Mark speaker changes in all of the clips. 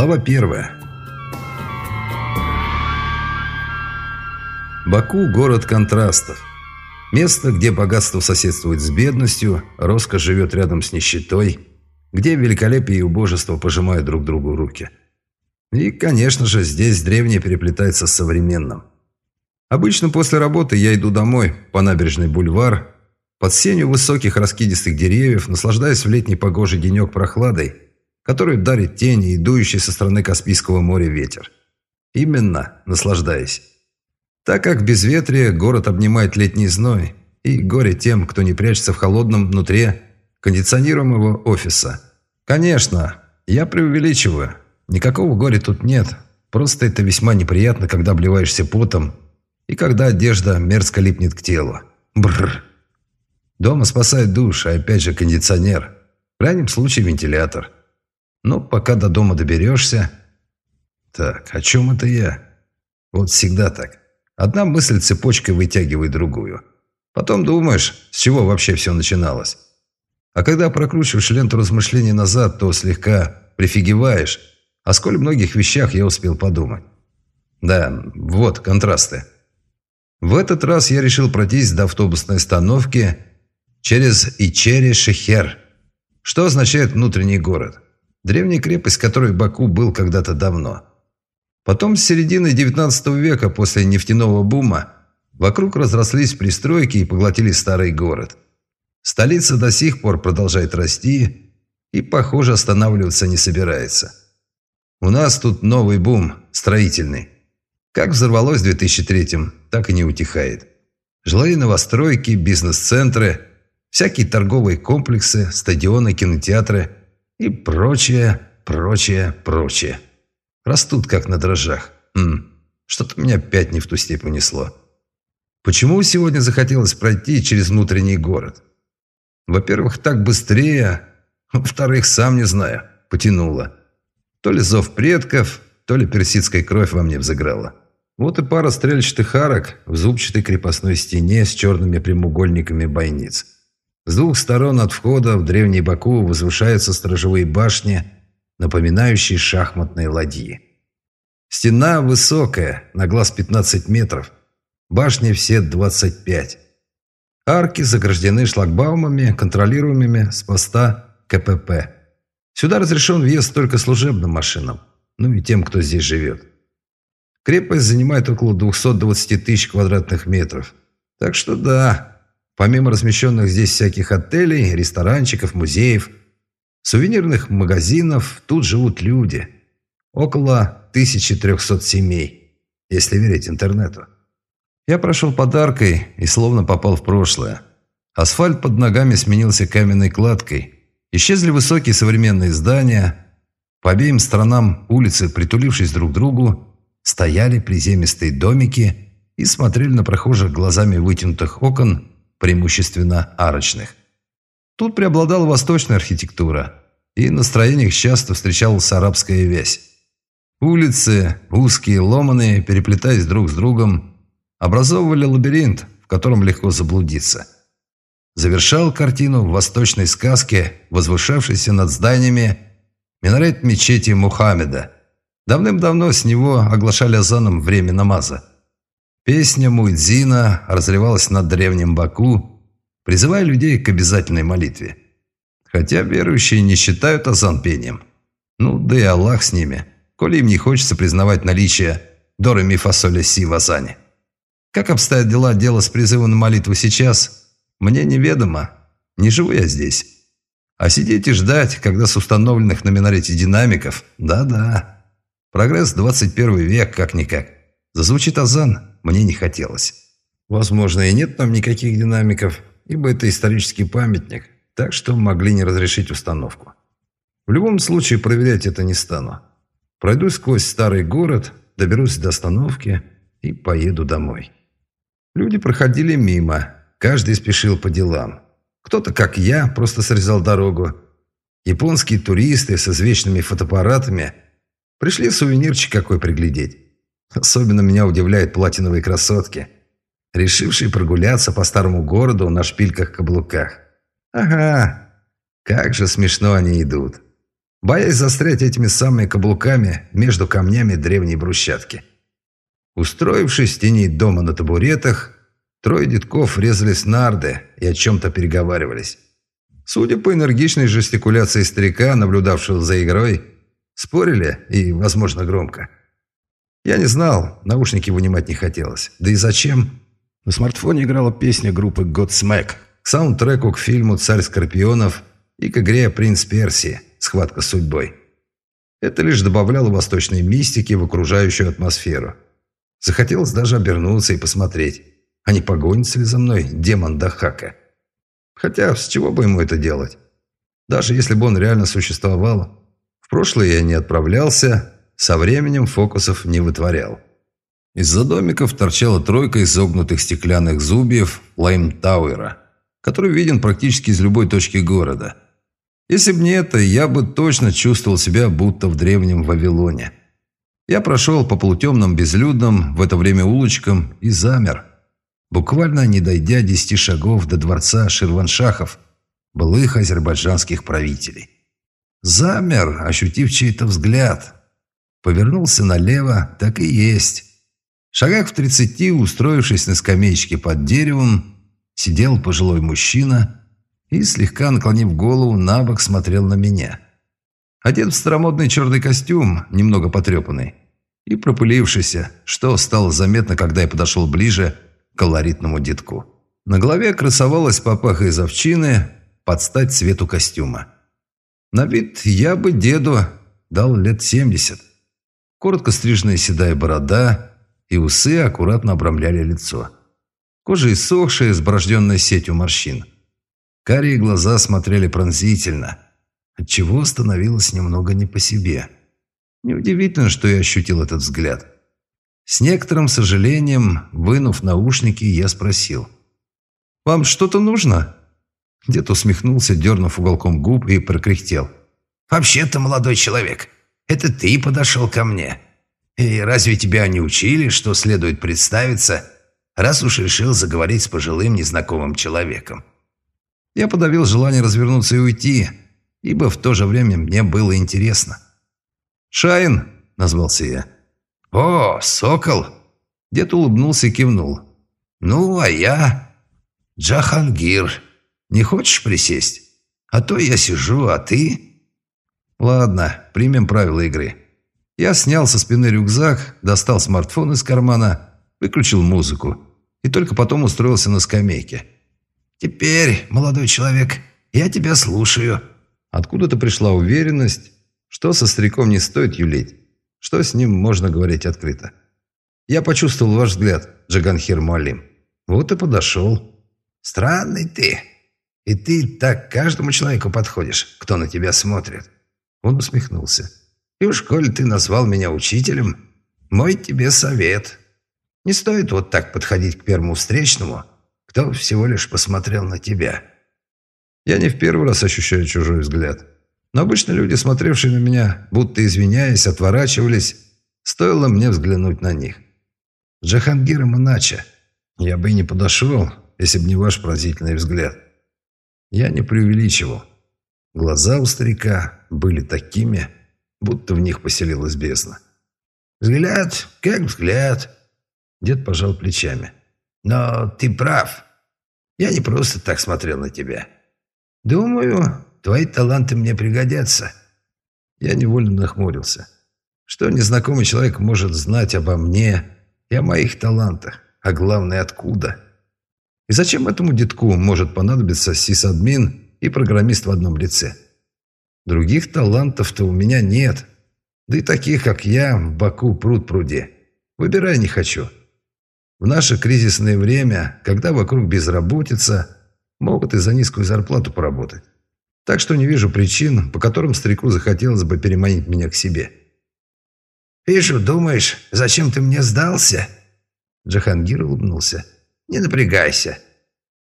Speaker 1: Глава первая. Баку – город контрастов. Место, где богатство соседствует с бедностью, роскошь живет рядом с нищетой, где великолепие и убожество пожимают друг другу руки. И, конечно же, здесь древнее переплетается с современным. Обычно после работы я иду домой по набережной Бульвар, под сенью высоких раскидистых деревьев, наслаждаясь в летний погожий денек прохладой – которую дарит тени и дующий со стороны Каспийского моря ветер. Именно наслаждаясь. Так как в безветрие город обнимает летний зной, и горе тем, кто не прячется в холодном внутри кондиционируемого офиса. Конечно, я преувеличиваю. Никакого горя тут нет. Просто это весьма неприятно, когда обливаешься потом и когда одежда мерзко липнет к телу. Бррр. Дома спасает душ, а опять же кондиционер. В крайнем случае вентилятор. Но пока до дома доберешься... Так, о чем это я? Вот всегда так. Одна мысль цепочкой вытягивает другую. Потом думаешь, с чего вообще все начиналось. А когда прокручиваешь ленту размышлений назад, то слегка прифигеваешь, о сколь многих вещах я успел подумать. Да, вот контрасты. В этот раз я решил пройтись до автобусной остановки через Ичери-Шехер, что означает «внутренний город». Древняя крепость, которой Баку был когда-то давно. Потом с середины XIX века, после нефтяного бума, вокруг разрослись пристройки и поглотили старый город. Столица до сих пор продолжает расти и, похоже, останавливаться не собирается. У нас тут новый бум, строительный. Как взорвалось в 2003-м, так и не утихает. Жилые новостройки, бизнес-центры, всякие торговые комплексы, стадионы, кинотеатры – и прочее, прочее, прочее. Растут как на дрожжах. Что-то меня опять не в ту степь унесло. Почему сегодня захотелось пройти через внутренний город? Во-первых, так быстрее. Во-вторых, сам не знаю. Потянуло. То ли зов предков, то ли персидская кровь во мне взыграла. Вот и пара стрельчатых арок в зубчатой крепостной стене с черными прямоугольниками бойниц. С двух сторон от входа в древний Баку возвышаются сторожевые башни, напоминающие шахматные ладьи. Стена высокая, на глаз 15 метров, башни все 25. Арки заграждены шлагбаумами, контролируемыми с поста КПП. Сюда разрешен въезд только служебным машинам, ну и тем, кто здесь живет. Крепость занимает около 220 тысяч квадратных метров. Так что да, Помимо размещенных здесь всяких отелей, ресторанчиков, музеев, сувенирных магазинов, тут живут люди. Около 1300 семей, если верить интернету. Я прошел подаркой и словно попал в прошлое. Асфальт под ногами сменился каменной кладкой. Исчезли высокие современные здания. По обеим сторонам улицы, притулившись друг к другу, стояли приземистые домики и смотрели на прохожих глазами вытянутых окон преимущественно арочных. Тут преобладала восточная архитектура, и на строениях часто встречалась арабская вязь. Улицы, узкие, ломаные, переплетаясь друг с другом, образовывали лабиринт, в котором легко заблудиться. Завершал картину в восточной сказке, возвышавшейся над зданиями, минарет мечети Мухаммеда. Давным-давно с него оглашали азаном время намаза. Песня Муэдзина разливалась над древним Баку, призывая людей к обязательной молитве. Хотя верующие не считают азан пением. Ну, да и Аллах с ними, коли им не хочется признавать наличие Доры Мифасоля Си в азане. Как обстоят дела дела с призывом на молитву сейчас, мне неведомо. Не живу я здесь. А сидеть и ждать, когда с установленных на минарете динамиков, да-да. Прогресс 21 век, как-никак. Зазвучит азан, мне не хотелось. Возможно, и нет там никаких динамиков, ибо это исторический памятник, так что могли не разрешить установку. В любом случае проверять это не стану. Пройду сквозь старый город, доберусь до остановки и поеду домой. Люди проходили мимо, каждый спешил по делам. Кто-то, как я, просто срезал дорогу. Японские туристы с извечными фотоаппаратами пришли сувенирчик какой приглядеть. Особенно меня удивляют платиновые красотки, решившие прогуляться по старому городу на шпильках-каблуках. Ага, как же смешно они идут. боясь застрять этими самыми каблуками между камнями древней брусчатки. Устроившись в тени дома на табуретах, трое детков резались нарды и о чем-то переговаривались. Судя по энергичной жестикуляции старика, наблюдавшего за игрой, спорили и, возможно, громко. Я не знал, наушники вынимать не хотелось. Да и зачем? На смартфоне играла песня группы Godsmack к саундтреку к фильму «Царь Скорпионов» и к игре «Принц Персии. Схватка с судьбой». Это лишь добавляло восточной мистики в окружающую атмосферу. Захотелось даже обернуться и посмотреть, а не погонится ли за мной демон Дахака. Хотя, с чего бы ему это делать? Даже если бы он реально существовал. В прошлое я не отправлялся, со временем фокусов не вытворял. Из-за домиков торчала тройка изогнутых стеклянных зубьев Лайм-Тауэра, который виден практически из любой точки города. Если бы не это, я бы точно чувствовал себя будто в древнем Вавилоне. Я прошел по полутемным безлюдным в это время улочкам и замер, буквально не дойдя десяти шагов до дворца Ширваншахов, былых азербайджанских правителей. Замер, ощутив чей-то взгляд. Повернулся налево, так и есть. В шагах в тридцати, устроившись на скамеечке под деревом, сидел пожилой мужчина и, слегка наклонив голову, на бок смотрел на меня. Одет в старомодный черный костюм, немного потрепанный, и пропылившийся, что стало заметно, когда я подошел ближе к колоритному детку. На голове красовалась папаха из овчины под стать цвету костюма. На вид я бы деду дал лет семьдесят. Коротко стриженная седая борода и усы аккуратно обрамляли лицо. Кожа иссохшая, изброжденная сетью морщин. Карие глаза смотрели пронзительно, отчего становилось немного не по себе. Неудивительно, что я ощутил этот взгляд. С некоторым сожалением, вынув наушники, я спросил. «Вам что-то нужно?» Дед усмехнулся, дернув уголком губ и прокряхтел.
Speaker 2: «Вообще-то, молодой человек, это ты подошел ко мне. И разве тебя не учили, что следует представиться, раз уж решил заговорить с пожилым незнакомым человеком?»
Speaker 1: Я подавил желание развернуться и уйти, ибо в то же время мне было интересно. «Шайн!» – назвался я.
Speaker 2: «О, сокол!»
Speaker 1: Дед улыбнулся и кивнул.
Speaker 2: «Ну, а я Джахангир. Не хочешь присесть? А то я сижу, а ты...»
Speaker 1: «Ладно, примем правила игры». Я снял со спины рюкзак, достал смартфон из кармана, выключил музыку и только потом устроился на скамейке.
Speaker 2: «Теперь, молодой человек, я тебя слушаю».
Speaker 1: Откуда-то пришла уверенность, что со стариком не стоит юлить, что с ним можно говорить открыто. Я почувствовал ваш взгляд, Джаганхир Муалим. Вот и подошел.
Speaker 2: Странный ты. И ты так каждому человеку подходишь, кто на тебя смотрит.
Speaker 1: Он усмехнулся.
Speaker 2: И уж коли ты назвал меня учителем, мой тебе совет. Не стоит вот так подходить к первому встречному, кто всего лишь посмотрел на тебя.
Speaker 1: Я не в первый раз ощущаю чужой взгляд. Но обычно люди, смотревшие на меня, будто извиняясь, отворачивались, стоило мне взглянуть на них. С Джахангиром иначе. Я бы и не подошел, если бы не ваш поразительный взгляд. Я не преувеличивал. Глаза у старика были такими, будто в них поселилась бездна.
Speaker 2: «Взгляд, как взгляд!»
Speaker 1: Дед пожал плечами.
Speaker 2: «Но ты прав. Я не просто так смотрел на тебя. Думаю, Твои таланты мне пригодятся».
Speaker 1: Я невольно нахмурился. Что незнакомый человек может знать обо мне и о моих талантах, а главное, откуда? И зачем этому детку может понадобиться сисадмин и программист в одном лице? Других талантов-то у меня нет. Да и таких, как я, в Баку пруд пруде. Выбирай не хочу. В наше кризисное время, когда вокруг безработица, могут и за низкую зарплату поработать. Так что не вижу причин, по которым старику захотелось бы переманить меня к себе.
Speaker 2: «Вижу, думаешь, зачем ты мне сдался?»
Speaker 1: Джахангир улыбнулся.
Speaker 2: «Не напрягайся.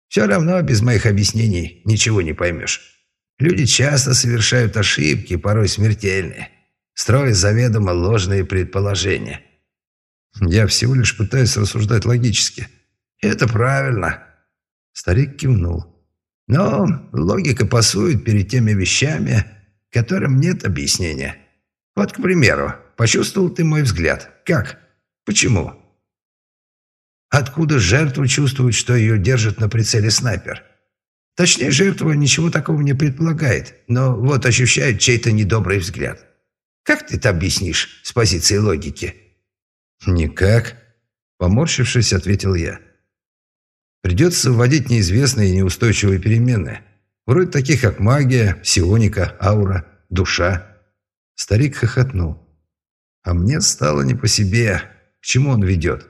Speaker 2: Все равно без моих объяснений ничего не поймешь. Люди часто совершают ошибки, порой смертельные, строя заведомо ложные предположения».
Speaker 1: «Я всего лишь пытаюсь рассуждать логически».
Speaker 2: «Это правильно».
Speaker 1: Старик кивнул.
Speaker 2: Но логика пасует перед теми вещами, которым нет объяснения. Вот, к примеру, почувствовал ты мой взгляд. Как? Почему? Откуда жертва чувствует, что ее держит на прицеле снайпер? Точнее, жертва ничего такого не предполагает, но вот ощущает чей-то недобрый взгляд. Как ты это объяснишь с позиции логики?
Speaker 1: Никак. Поморщившись, ответил я. Придется вводить неизвестные и неустойчивые переменные. Вроде таких, как магия, псионика, аура, душа. Старик хохотнул. А мне стало не по себе. К чему он ведет?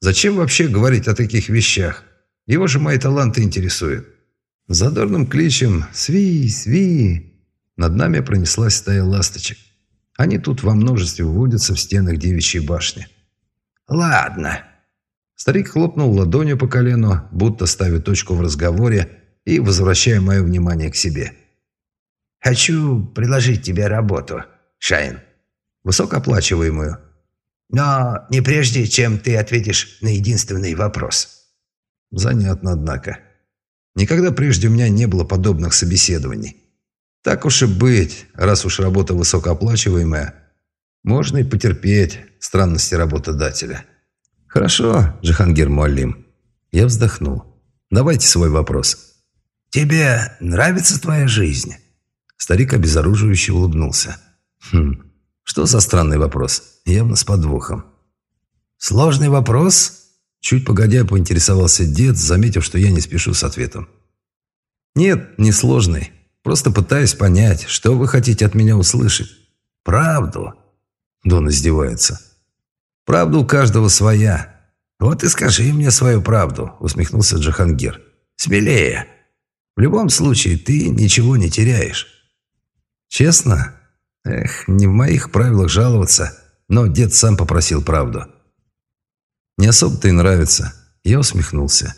Speaker 1: Зачем вообще говорить о таких вещах? Его же мои таланты интересуют. Задорным кличем «Сви! Сви!» над нами пронеслась стая ласточек. Они тут во множестве водятся в стенах девичьей башни.
Speaker 2: «Ладно».
Speaker 1: Старик хлопнул ладонью по колену, будто ставя точку в разговоре и возвращая мое внимание к себе.
Speaker 2: «Хочу предложить тебе работу, Шайн. Высокооплачиваемую. Но не прежде, чем ты ответишь на единственный вопрос».
Speaker 1: Занятно, однако. Никогда прежде у меня не было подобных собеседований. Так уж и быть, раз уж работа высокооплачиваемая, можно и потерпеть странности работодателя. Хорошо, Джихангир Муалим. Я вздохнул. Давайте свой вопрос.
Speaker 2: «Тебе нравится твоя жизнь?»
Speaker 1: Старик обезоруживающе улыбнулся. «Хм, что за странный вопрос? Явно с подвохом».
Speaker 2: «Сложный вопрос?»
Speaker 1: Чуть погодя поинтересовался дед, заметив, что я не спешу с ответом. «Нет, не сложный. Просто пытаюсь понять, что вы хотите от меня услышать.
Speaker 2: Правду?»
Speaker 1: Дон издевается. «Правда у каждого своя».
Speaker 2: «Вот и скажи мне свою правду», усмехнулся Джахангир. «Смелее. В любом случае, ты ничего не теряешь».
Speaker 1: «Честно? Эх, не в моих правилах жаловаться, но дед сам попросил правду». «Не особо-то и нравится». Я усмехнулся.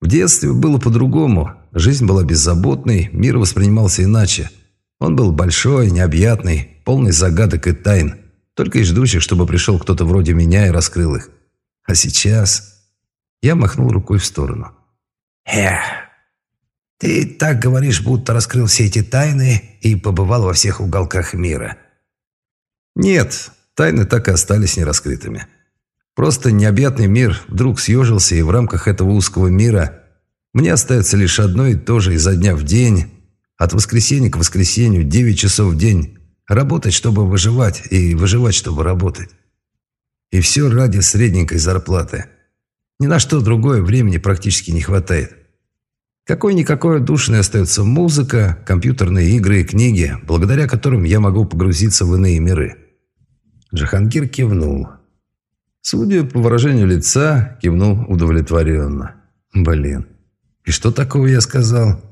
Speaker 1: В детстве было по-другому. Жизнь была беззаботной, мир воспринимался иначе. Он был большой, необъятный, полный загадок и тайн, только и ждущих, чтобы пришел кто-то вроде меня и раскрыл их. А сейчас... Я махнул рукой в сторону.
Speaker 2: «Эх, ты так говоришь, будто раскрыл все эти тайны и побывал во всех уголках мира».
Speaker 1: «Нет, тайны так и остались нераскрытыми». Просто необъятный мир вдруг съежился, и в рамках этого узкого мира мне остается лишь одно и то же изо дня в день, от воскресенья к воскресенью, 9 часов в день, работать, чтобы выживать, и выживать, чтобы работать. И все ради средненькой зарплаты. Ни на что другое времени практически не хватает. Какой-никакой душной остается музыка, компьютерные игры и книги, благодаря которым я могу погрузиться в иные миры. Джахангир кивнул. Судя по выражению лица, кивнул удовлетворенно. Блин, и что такого я сказал?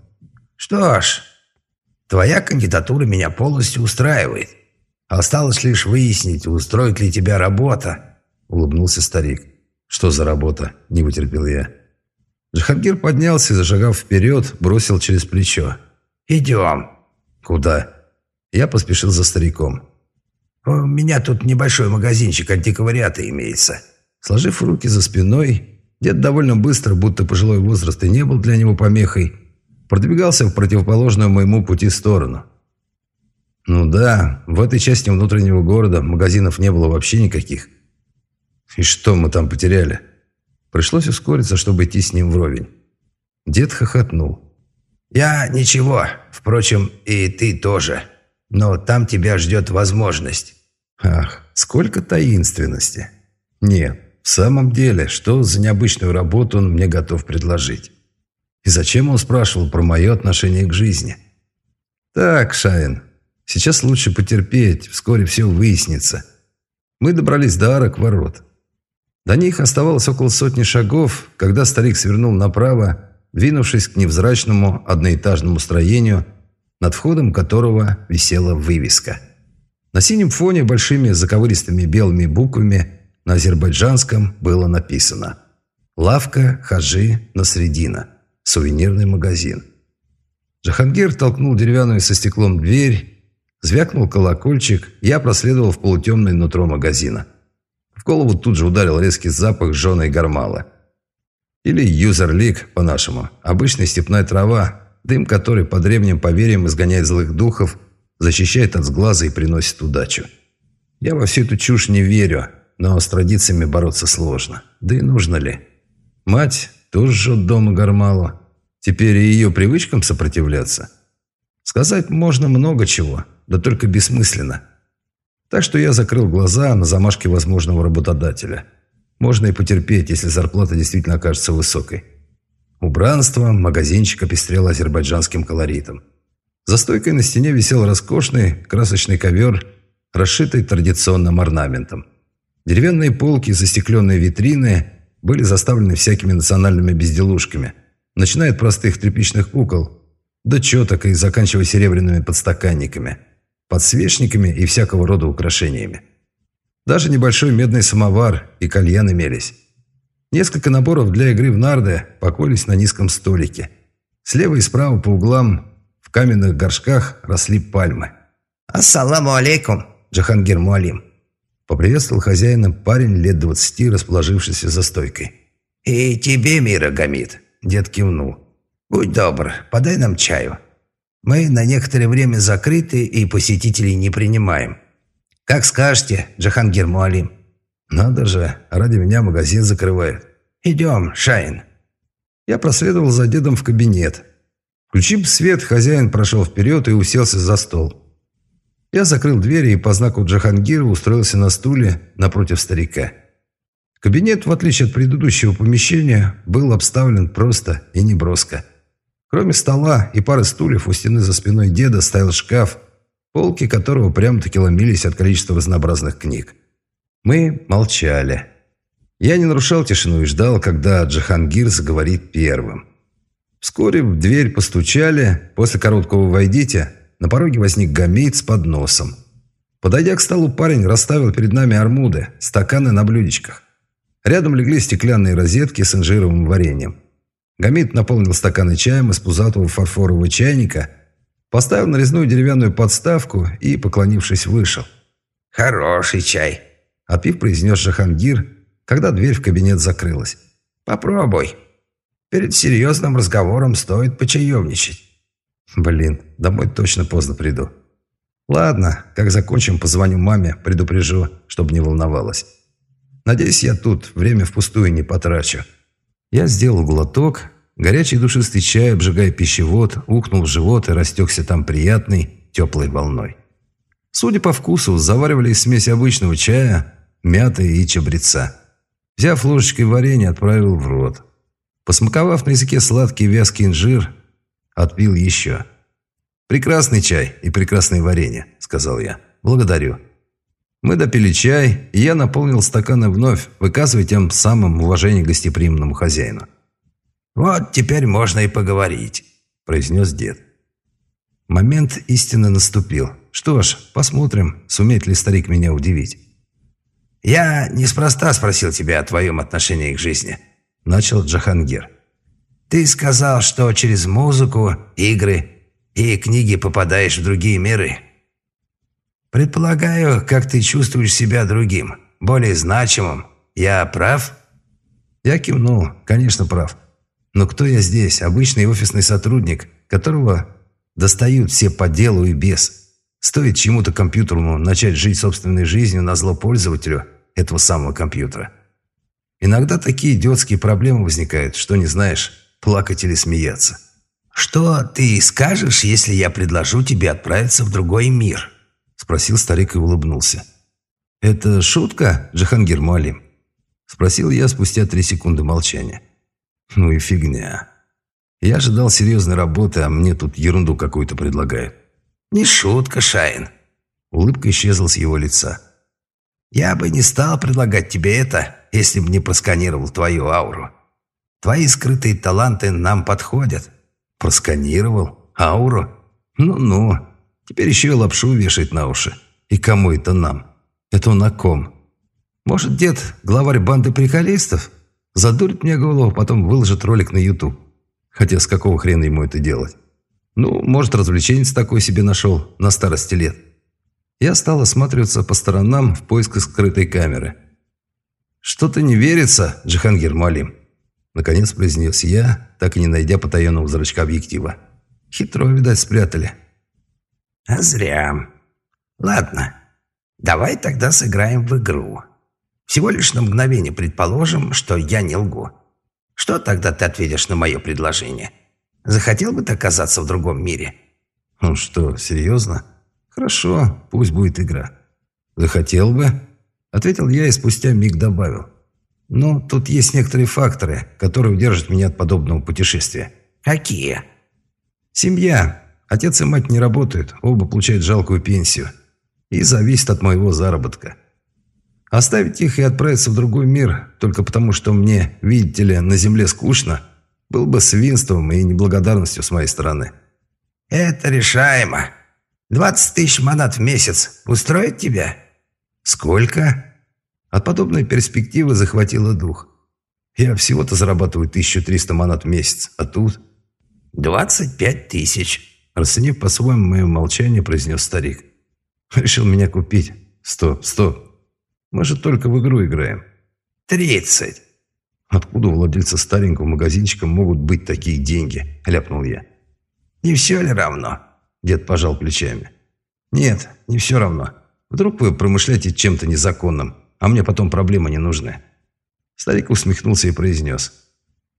Speaker 2: Что ж, твоя кандидатура меня полностью устраивает. Осталось лишь выяснить, устроит ли тебя работа, улыбнулся старик.
Speaker 1: Что за работа? Не вытерпел я. Джахангир поднялся и, зажигав вперед, бросил через плечо.
Speaker 2: «Идем».
Speaker 1: «Куда?» Я поспешил за стариком.
Speaker 2: «У меня тут небольшой магазинчик антиквариата имеется».
Speaker 1: Сложив руки за спиной, дед довольно быстро, будто пожилой возраст и не был для него помехой, продвигался в противоположную моему пути сторону. Ну да, в этой части внутреннего города магазинов не было вообще никаких. И что мы там потеряли? Пришлось ускориться, чтобы идти с ним вровень. Дед хохотнул.
Speaker 2: «Я ничего. Впрочем, и ты тоже. Но там тебя ждет возможность».
Speaker 1: Ах, сколько таинственности. Нет, в самом деле, что за необычную работу он мне готов предложить? И зачем он спрашивал про мое отношение к жизни? Так, Шайн, сейчас лучше потерпеть, вскоре все выяснится. Мы добрались до арок ворот. До них оставалось около сотни шагов, когда старик свернул направо, двинувшись к невзрачному одноэтажному строению, над входом которого висела вывеска. На синем фоне большими заковыристыми белыми буквами на азербайджанском было написано «Лавка Хаджи Насредина. Сувенирный магазин». Джахангир толкнул деревянную со стеклом дверь, звякнул колокольчик, я проследовал в полутемное нутро магазина. В голову тут же ударил резкий запах жженой гармала. Или юзерлик, по-нашему, обычная степная трава, дым которой по древним поверьям изгоняет злых духов защищает от сглаза и приносит удачу. Я во всю эту чушь не верю, но с традициями бороться сложно. Да и нужно ли? Мать тоже жжет дома Гармалу. Теперь и ее привычкам сопротивляться? Сказать можно много чего, да только бессмысленно. Так что я закрыл глаза на замашки возможного работодателя. Можно и потерпеть, если зарплата действительно окажется высокой. Убранство магазинчика пестрело азербайджанским колоритом. За стойкой на стене висел роскошный красочный ковер, расшитый традиционным орнаментом. Деревянные полки, застекленные витрины были заставлены всякими национальными безделушками, начиная от простых тряпичных кукол до четок и заканчивая серебряными подстаканниками, подсвечниками и всякого рода украшениями. Даже небольшой медный самовар и кальян имелись. Несколько наборов для игры в нарды покоились на низком столике. Слева и справа по углам в каменных горшках росли пальмы.
Speaker 2: «Ассаламу алейкум, Джахангир Муалим!»
Speaker 1: Поприветствовал хозяина парень лет двадцати, расположившийся за стойкой.
Speaker 2: «И тебе, Мира Гамид!» Дед кивнул. «Будь добр, подай нам чаю. Мы на некоторое время закрыты и посетителей не принимаем. Как скажете, Джахангир Муалим».
Speaker 1: «Надо же, ради меня магазин закрывают».
Speaker 2: «Идем, Шайн».
Speaker 1: Я проследовал за дедом в кабинет. Включив свет, хозяин прошел вперед и уселся за стол. Я закрыл двери и по знаку Джахангира устроился на стуле напротив старика. Кабинет, в отличие от предыдущего помещения, был обставлен просто и неброско. Кроме стола и пары стульев у стены за спиной деда стоял шкаф, полки которого прямо-таки ломились от количества разнообразных книг. Мы молчали. Я не нарушал тишину и ждал, когда Джахангир заговорит первым. Вскоре в дверь постучали. После короткого «войдите» на пороге возник гамейт с подносом. Подойдя к столу, парень расставил перед нами армуды, стаканы на блюдечках. Рядом легли стеклянные розетки с инжировым вареньем. Гамит наполнил стаканы чаем из пузатого фарфорового чайника, поставил нарезную деревянную подставку и, поклонившись, вышел.
Speaker 2: «Хороший чай»,
Speaker 1: Отпив, произнес Жахангир, когда дверь в кабинет закрылась.
Speaker 2: «Попробуй. Перед серьезным разговором стоит почаевничать».
Speaker 1: «Блин, домой точно поздно приду». «Ладно, как закончим, позвоню маме, предупрежу, чтобы не волновалась. Надеюсь, я тут время впустую не потрачу». Я сделал глоток, горячий душистый чай, обжигая пищевод, ухнул в живот и растекся там приятной, теплой волной. Судя по вкусу, заваривали из смеси обычного чая, мяты и чабреца. Взяв ложечкой варенье, отправил в рот. Посмаковав на языке сладкий вязкий инжир, отпил еще. «Прекрасный чай и прекрасное варенье», — сказал я. «Благодарю». Мы допили чай, и я наполнил стаканы вновь, выказывая тем самым уважение гостеприимному хозяину.
Speaker 2: «Вот теперь можно и поговорить», — произнес дед.
Speaker 1: Момент истины наступил. Что ж, посмотрим, сумеет ли старик меня удивить.
Speaker 2: «Я неспроста спросил тебя о твоем отношении к жизни», — начал Джахангир. «Ты сказал, что через музыку, игры и книги попадаешь в другие миры. Предполагаю, как ты чувствуешь себя другим, более значимым. Я прав?»
Speaker 1: Я кивнул, конечно, прав. Но кто я здесь? Обычный офисный сотрудник, которого достают все по делу и без. Стоит чему-то компьютерному начать жить собственной жизнью на зло пользователю этого самого компьютера. Иногда такие идиотские проблемы возникают, что не знаешь, плакать или смеяться.
Speaker 2: «Что ты скажешь, если я предложу тебе отправиться в другой мир?»
Speaker 1: Спросил старик и улыбнулся. «Это шутка, Джахангир Муалим?» Спросил я спустя три секунды молчания. «Ну и фигня. Я ожидал серьезной работы, а мне тут ерунду какую-то предлагают.
Speaker 2: «Не шутка, Шайн».
Speaker 1: Улыбка исчезла с его лица.
Speaker 2: «Я бы не стал предлагать тебе это, если бы не просканировал твою ауру. Твои скрытые таланты нам подходят».
Speaker 1: «Просканировал? Ауру? Ну-ну. Теперь еще и лапшу вешает на уши. И кому это нам? Это о ком? Может, дед, главарь банды приколистов? Задурит мне голову, потом выложит ролик на YouTube. Хотя с какого хрена ему это делать? Ну, может, развлеченец такой себе нашел на старости лет. Я стал осматриваться по сторонам в поисках скрытой камеры. «Что-то не верится, Джихангир Малим», — наконец произнес я, так и не найдя потаенного зрачка объектива. «Хитро, видать, спрятали».
Speaker 2: А зря. Ладно, давай тогда сыграем в игру. Всего лишь на мгновение предположим, что я не лгу. Что тогда ты ответишь на мое предложение? Захотел бы ты оказаться в другом мире?
Speaker 1: Ну что, серьезно? Хорошо, пусть будет игра. Захотел бы, ответил я и спустя миг добавил. Но тут есть некоторые факторы, которые удержат меня от подобного путешествия.
Speaker 2: Какие?
Speaker 1: Семья. Отец и мать не работают, оба получают жалкую пенсию. И зависит от моего заработка. Оставить их и отправиться в другой мир, только потому что мне, видите ли, на земле скучно, было бы свинством и неблагодарностью с моей стороны.
Speaker 2: «Это решаемо. 20 тысяч монат в месяц устроит тебя?»
Speaker 1: «Сколько?» От подобной перспективы захватило дух. Я всего-то зарабатываю 1300 монат в месяц, а тут...
Speaker 2: «Двадцать пять тысяч», —
Speaker 1: расценив по-своему мое молчание, произнес старик. «Решил меня купить. Стоп, стоп. Мы же только в игру играем».
Speaker 2: «Тридцать».
Speaker 1: «Откуда у владельца старенького магазинчика могут быть такие деньги?» — ляпнул я.
Speaker 2: «Не все ли равно?»
Speaker 1: — дед пожал плечами. «Нет, не все равно. Вдруг вы промышляете чем-то незаконным, а мне потом проблемы не нужны». Старик усмехнулся и произнес.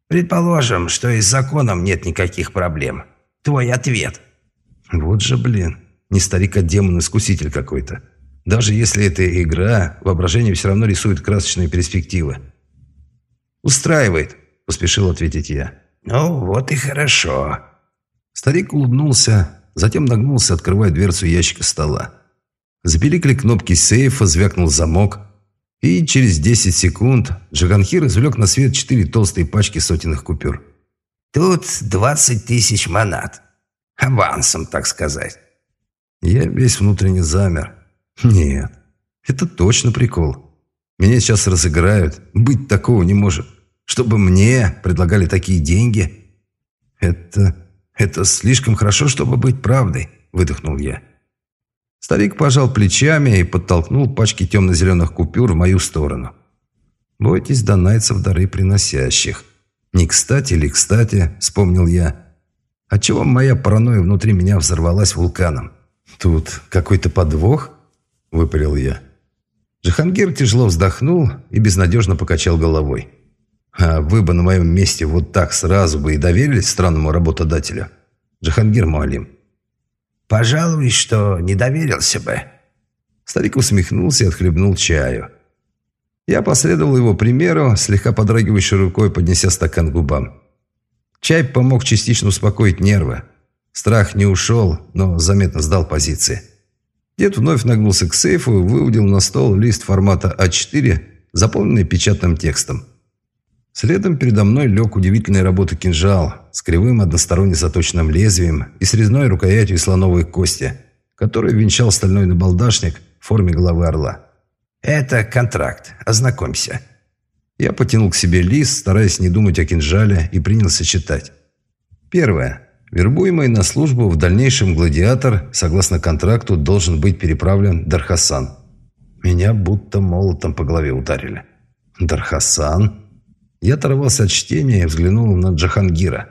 Speaker 2: «Предположим, что и с законом нет никаких проблем. Твой ответ».
Speaker 1: «Вот же, блин, не старик, а демон-искуситель какой-то. Даже если это игра, воображение все равно рисует красочные перспективы». «Устраивает», – поспешил ответить я.
Speaker 2: «Ну, вот и хорошо».
Speaker 1: Старик улыбнулся, затем нагнулся, открывая дверцу ящика стола. Запиликали кнопки сейфа, звякнул замок, и через 10 секунд Джаганхир извлек на свет четыре толстые пачки сотенных купюр.
Speaker 2: «Тут 20 тысяч монат. Авансом, так сказать».
Speaker 1: Я весь внутренне замер. «Нет, это точно прикол. Меня сейчас разыграют. Быть такого не может. Чтобы мне предлагали такие деньги. Это... это слишком хорошо, чтобы быть правдой», — выдохнул я. Старик пожал плечами и подтолкнул пачки темно-зеленых купюр в мою сторону. «Бойтесь донайцев дары приносящих». «Не кстати ли кстати», — вспомнил я. «Отчего моя паранойя внутри меня взорвалась вулканом?» «Тут какой-то подвох?» — выпалил я. Джахангир тяжело вздохнул и безнадежно покачал головой. «А вы бы на моем месте вот так сразу бы и доверились странному работодателю?» «Джахангир Муалим,
Speaker 2: Пожалуй, что не доверился бы».
Speaker 1: Старик усмехнулся и отхлебнул чаю. Я последовал его примеру, слегка подрагивающей рукой, поднеся стакан к губам. Чай помог частично успокоить нервы. Страх не ушел, но заметно сдал позиции. Дед вновь нагнулся к сейфу и выудил на стол лист формата А4, заполненный печатным текстом. Следом передо мной лег удивительной работы кинжал с кривым односторонне заточенным лезвием и с резной рукоятью слоновой кости, который венчал стальной набалдашник в форме головы орла.
Speaker 2: «Это контракт. Ознакомься».
Speaker 1: Я потянул к себе лист, стараясь не думать о кинжале, и принялся читать. Первое. Вербуемый на службу в дальнейшем гладиатор, согласно контракту, должен быть переправлен Дархасан. Меня будто молотом по голове ударили. Дархасан? Я оторвался от чтения и взглянул на Джахангира.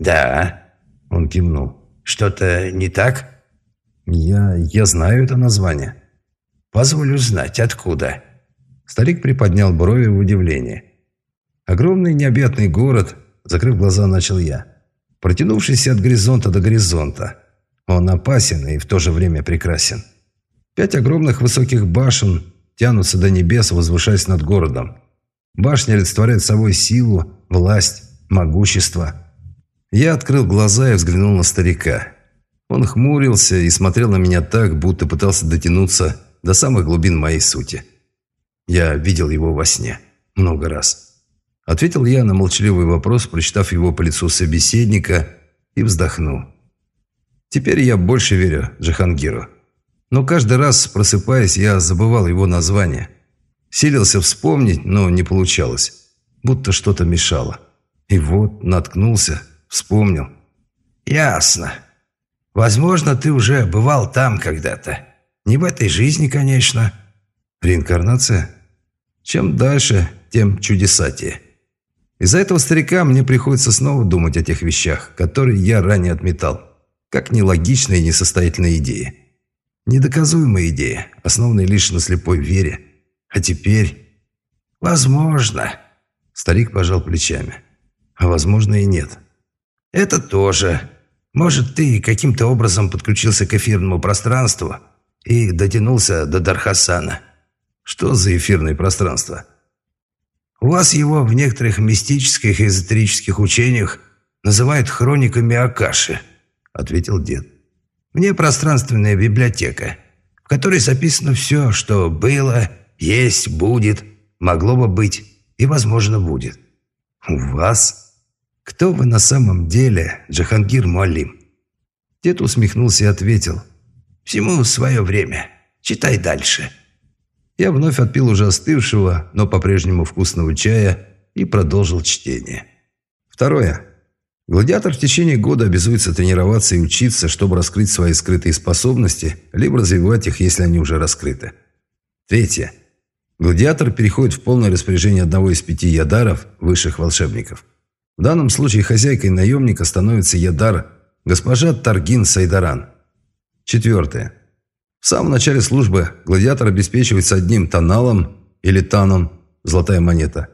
Speaker 2: «Да», —
Speaker 1: он кивнул.
Speaker 2: «Что-то не так?»
Speaker 1: «Я... я знаю это название».
Speaker 2: «Позволю знать, откуда?»
Speaker 1: Старик приподнял брови в удивлении. «Огромный необъятный город», — закрыв глаза, начал я, протянувшийся от горизонта до горизонта. Он опасен и в то же время прекрасен. Пять огромных высоких башен тянутся до небес, возвышаясь над городом. Башня олицетворяет собой силу, власть, могущество. Я открыл глаза и взглянул на старика. Он хмурился и смотрел на меня так, будто пытался дотянуться до самых глубин моей сути. Я видел его во сне. Много раз. Ответил я на молчаливый вопрос, прочитав его по лицу собеседника, и вздохнул. Теперь я больше верю Джахангиру. Но каждый раз, просыпаясь, я забывал его название – Силился вспомнить, но не получалось. Будто что-то мешало. И вот наткнулся, вспомнил.
Speaker 2: «Ясно. Возможно, ты уже бывал там когда-то. Не в этой жизни, конечно».
Speaker 1: «Реинкарнация? Чем дальше, тем чудесатее. Из-за этого старика мне приходится снова думать о тех вещах, которые я ранее отметал. как нелогичная и несостоятельная идея. Недоказуемая идея, основанная лишь на слепой вере. А теперь...
Speaker 2: Возможно.
Speaker 1: Старик пожал плечами. А возможно и нет.
Speaker 2: Это тоже. Может, ты каким-то образом подключился к эфирному пространству и дотянулся до Дархасана.
Speaker 1: Что за эфирное пространство?
Speaker 2: У вас его в некоторых мистических и эзотерических учениях называют хрониками Акаши, ответил дед. Мне пространственная библиотека, в которой записано все, что было, есть, будет, могло бы быть и, возможно, будет.
Speaker 1: У вас? Кто вы на самом деле, Джахангир Муалим?
Speaker 2: Дед усмехнулся и ответил. Всему свое время. Читай дальше.
Speaker 1: Я вновь отпил уже остывшего, но по-прежнему вкусного чая и продолжил чтение. Второе. Гладиатор в течение года обязуется тренироваться и учиться, чтобы раскрыть свои скрытые способности, либо развивать их, если они уже раскрыты. Третье. Гладиатор переходит в полное распоряжение одного из пяти ядаров, высших волшебников. В данном случае хозяйкой наемника становится ядар госпожа Таргин Сайдаран. Четвертое. В самом начале службы гладиатор обеспечивается одним тоналом или таном – золотая монета,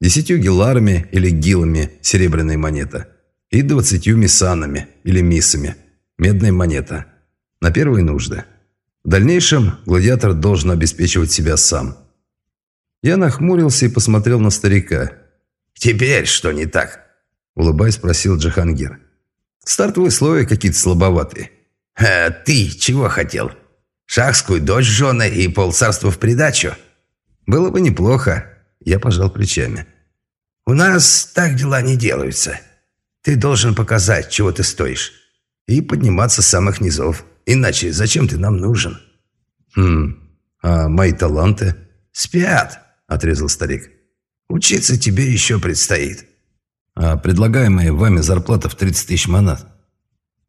Speaker 1: десятью геларами или гилами – серебряная монета и двадцатью мисанами или миссами – медная монета на первые нужды. В дальнейшем гладиатор должен обеспечивать себя сам. Я нахмурился и посмотрел на старика.
Speaker 2: «Теперь что не так?»
Speaker 1: – улыбаясь, спросил Джахангир. «Стартовые условия какие-то слабоватые».
Speaker 2: «А ты чего хотел?» Шахскую дочь жены и полцарства в придачу.
Speaker 1: Было бы неплохо. Я пожал плечами.
Speaker 2: У нас так дела не делаются. Ты должен показать, чего ты стоишь. И подниматься с самых низов. Иначе зачем ты нам нужен?
Speaker 1: Хм, а мои таланты?
Speaker 2: Спят, отрезал старик. Учиться тебе еще предстоит.
Speaker 1: А предлагаемая вами зарплата в 30 тысяч монат?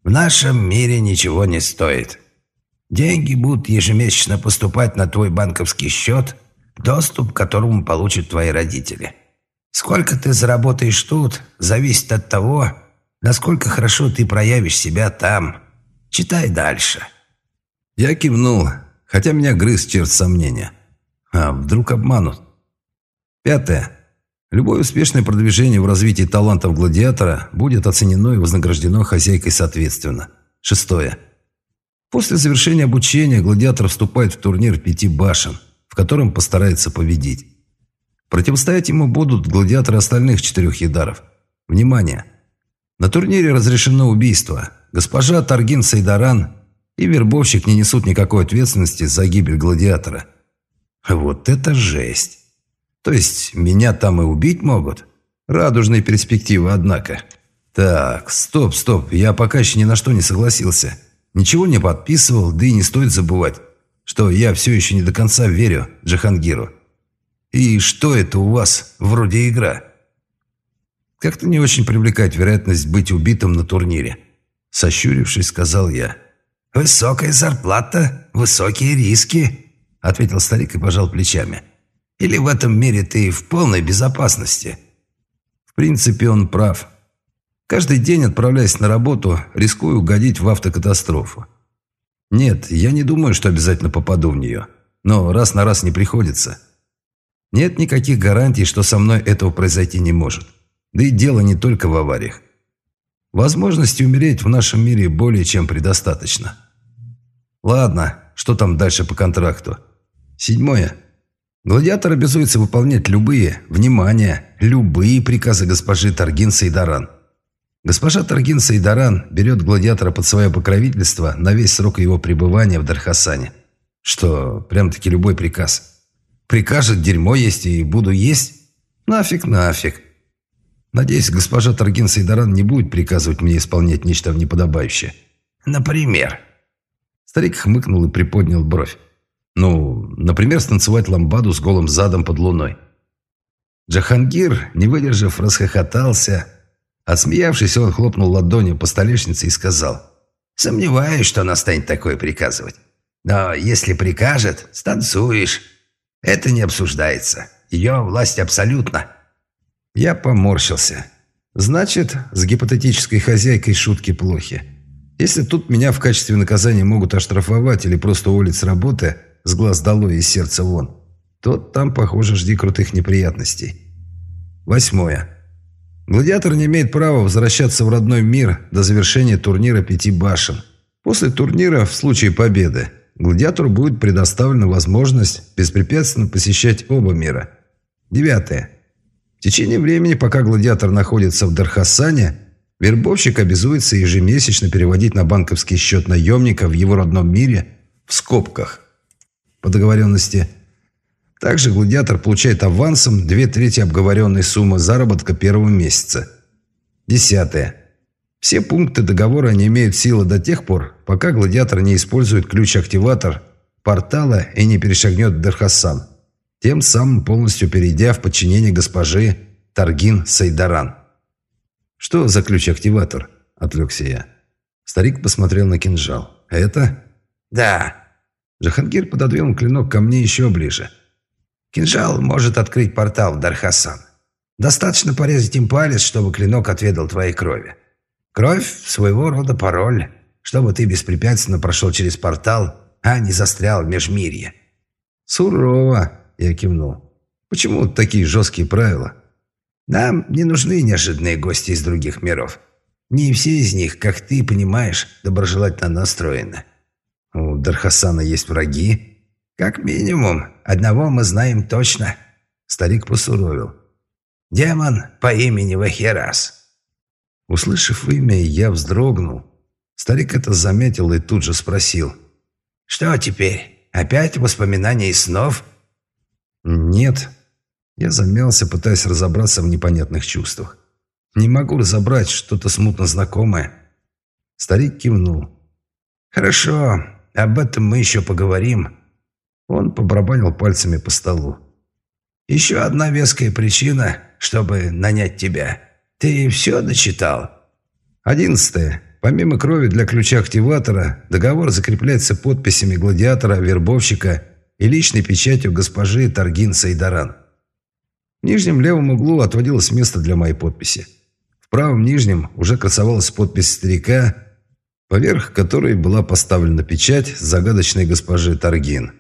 Speaker 2: В нашем мире ничего не стоит. Деньги будут ежемесячно поступать на твой банковский счет, доступ к которому получат твои родители. Сколько ты заработаешь тут, зависит от того, насколько хорошо ты проявишь себя там. Читай дальше».
Speaker 1: Я кивнул, хотя меня грыз черт сомнения. А вдруг обманут? Пятое. Любое успешное продвижение в развитии талантов гладиатора будет оценено и вознаграждено хозяйкой соответственно. Шестое. После завершения обучения гладиатор вступает в турнир пяти башен, в котором постарается победить. Противостоять ему будут гладиаторы остальных четырех ядаров. Внимание! На турнире разрешено убийство. Госпожа Таргин Сайдаран и вербовщик не несут никакой ответственности за гибель гладиатора. Вот это жесть! То есть меня там и убить могут? Радужные перспективы, однако. Так, стоп, стоп, я пока еще ни на что не согласился. Ничего не подписывал, да и не стоит забывать, что я все еще не до конца верю Джахангиру. И что это у вас вроде игра? Как-то не очень привлекает вероятность быть убитым на турнире. Сощурившись, сказал я.
Speaker 2: «Высокая зарплата, высокие риски», — ответил старик и пожал плечами. «Или в этом мире ты в полной безопасности?»
Speaker 1: В принципе, он прав. Каждый день, отправляясь на работу, рискую угодить в автокатастрофу. Нет, я не думаю, что обязательно попаду в нее. Но раз на раз не приходится. Нет никаких гарантий, что со мной этого произойти не может. Да и дело не только в авариях. Возможности умереть в нашем мире более чем предостаточно. Ладно, что там дальше по контракту? Седьмое. Гладиатор обязуется выполнять любые, внимание, любые приказы госпожи Таргин Сайдаран. Госпожа Таргин Сайдаран берет гладиатора под свое покровительство на весь срок его пребывания в Дархасане. Что, прям-таки любой приказ. Прикажет, дерьмо есть и буду есть? Нафиг, нафиг. Надеюсь, госпожа Таргин Сайдаран не будет приказывать мне исполнять нечто неподобающее.
Speaker 2: Например?
Speaker 1: Старик хмыкнул и приподнял бровь. Ну, например, станцевать ламбаду с голым задом под луной. Джахангир, не выдержав, расхохотался, Отсмеявшись, он хлопнул ладонью по столешнице и сказал.
Speaker 2: «Сомневаюсь, что она станет такое приказывать. Но если прикажет, станцуешь. Это не обсуждается. Ее власть абсолютна».
Speaker 1: Я поморщился. «Значит, с гипотетической хозяйкой шутки плохи. Если тут меня в качестве наказания могут оштрафовать или просто уволить с работы, с глаз долой и сердца вон, то там, похоже, жди крутых неприятностей. Восьмое. Гладиатор не имеет права возвращаться в родной мир до завершения турнира пяти башен. После турнира, в случае победы, гладиатору будет предоставлена возможность беспрепятственно посещать оба мира. Девятое. В течение времени, пока гладиатор находится в Дархасане, вербовщик обязуется ежемесячно переводить на банковский счет наемника в его родном мире в скобках. По договоренности. Также гладиатор получает авансом две трети обговоренной суммы заработка первого месяца. Десятое. Все пункты договора не имеют силы до тех пор, пока гладиатор не использует ключ-активатор портала и не перешагнет Дархасан, тем самым полностью перейдя в подчинение госпожи Таргин Сайдаран. «Что за ключ-активатор?» – отвлекся я. Старик посмотрел на кинжал. «Это?»
Speaker 2: «Да».
Speaker 1: Джахангир пододвинул клинок ко мне еще ближе.
Speaker 2: «Кинжал может открыть портал Дархасан. Достаточно порезать им палец, чтобы клинок отведал твоей крови. Кровь – своего рода пароль, чтобы ты беспрепятственно прошел через портал, а не застрял в межмирье».
Speaker 1: «Сурово», – я кивнул. «Почему такие жесткие правила?»
Speaker 2: Нам не нужны неожиданные гости из других миров. Не все из них, как ты понимаешь, доброжелательно настроены.
Speaker 1: У Дархасана есть враги?
Speaker 2: Как минимум, одного мы знаем точно.
Speaker 1: Старик посуровил.
Speaker 2: Демон по имени Вахерас.
Speaker 1: Услышав имя, я вздрогнул. Старик это заметил и тут же спросил.
Speaker 2: «Что теперь? Опять воспоминания из снов?»
Speaker 1: «Нет», я замялся, пытаясь разобраться в непонятных чувствах. Не могу разобрать что-то смутно знакомое. Старик кивнул.
Speaker 2: «Хорошо, об этом мы еще поговорим».
Speaker 1: Он побарабанил пальцами по столу.
Speaker 2: «Еще одна веская причина, чтобы нанять тебя. Ты все дочитал?»
Speaker 1: Одиннадцатое. Помимо крови для ключа-активатора, договор закрепляется подписями гладиатора, вербовщика и личной печатью госпожи Таргин Сайдаран. В нижнем левом углу отводилось место для моей подписи. В правом нижнем уже красовалась подпись старика, поверх которой была поставлена печать загадочной госпожи Таргин.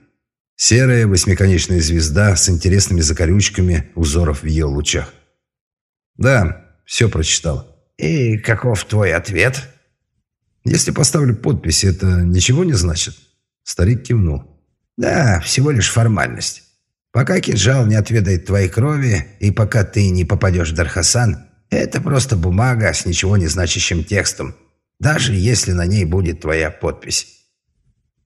Speaker 1: Серая восьмиконечная звезда с интересными закорючками узоров в ее лучах. Да, все прочитал.
Speaker 2: «И каков твой ответ?»
Speaker 1: «Если поставлю подпись, это ничего не значит?» Старик кивнул.
Speaker 2: «Да, всего лишь формальность. Пока кинжал не отведает твоей крови, и пока ты не попадешь в Дархасан, это просто бумага с ничего не значащим текстом, даже если на ней будет твоя подпись.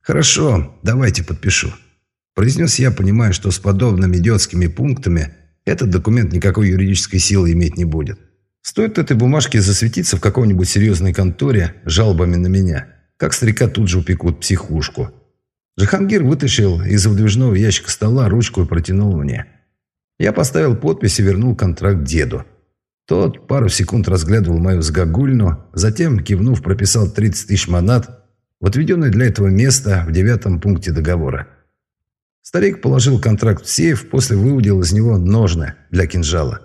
Speaker 1: «Хорошо, давайте подпишу», – произнес я, понимая, что с подобными идиотскими пунктами этот документ никакой юридической силы иметь не будет. Стоит этой бумажке засветиться в какой-нибудь серьезной конторе жалобами на меня, как старика тут же упекут психушку – Джахангир вытащил из выдвижного ящика стола ручку и протянул мне. Я поставил подпись и вернул контракт деду. Тот пару секунд разглядывал мою сгогульну, затем, кивнув, прописал 30 тысяч монат в отведенное для этого место в девятом пункте договора. Старик положил контракт в сейф, после выудил из него ножны для кинжала.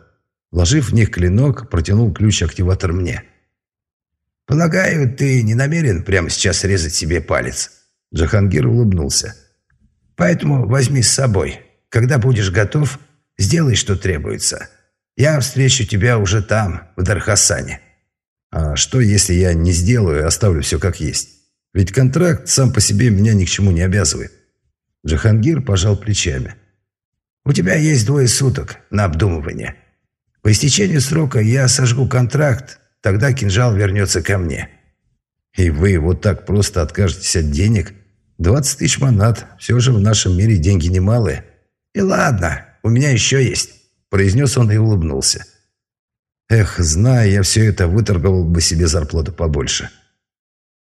Speaker 1: Вложив в них клинок, протянул ключ-активатор мне.
Speaker 2: «Полагаю, ты не намерен прямо сейчас резать себе палец?»
Speaker 1: Джахангир улыбнулся.
Speaker 2: «Поэтому возьми с собой. Когда будешь готов, сделай, что требуется. Я встречу тебя уже там, в Дархасане».
Speaker 1: «А что, если я не сделаю и оставлю все как есть? Ведь контракт сам по себе меня ни к чему не обязывает». Джахангир пожал плечами.
Speaker 2: «У тебя есть двое суток на обдумывание. По истечению срока я сожгу контракт, тогда кинжал вернется ко мне».
Speaker 1: И вы вот так просто откажетесь от денег? 20 тысяч монат. Все же в нашем мире деньги немалые.
Speaker 2: И ладно, у меня еще есть. Произнес он и улыбнулся.
Speaker 1: Эх, зная я все это, выторговал бы себе зарплату побольше.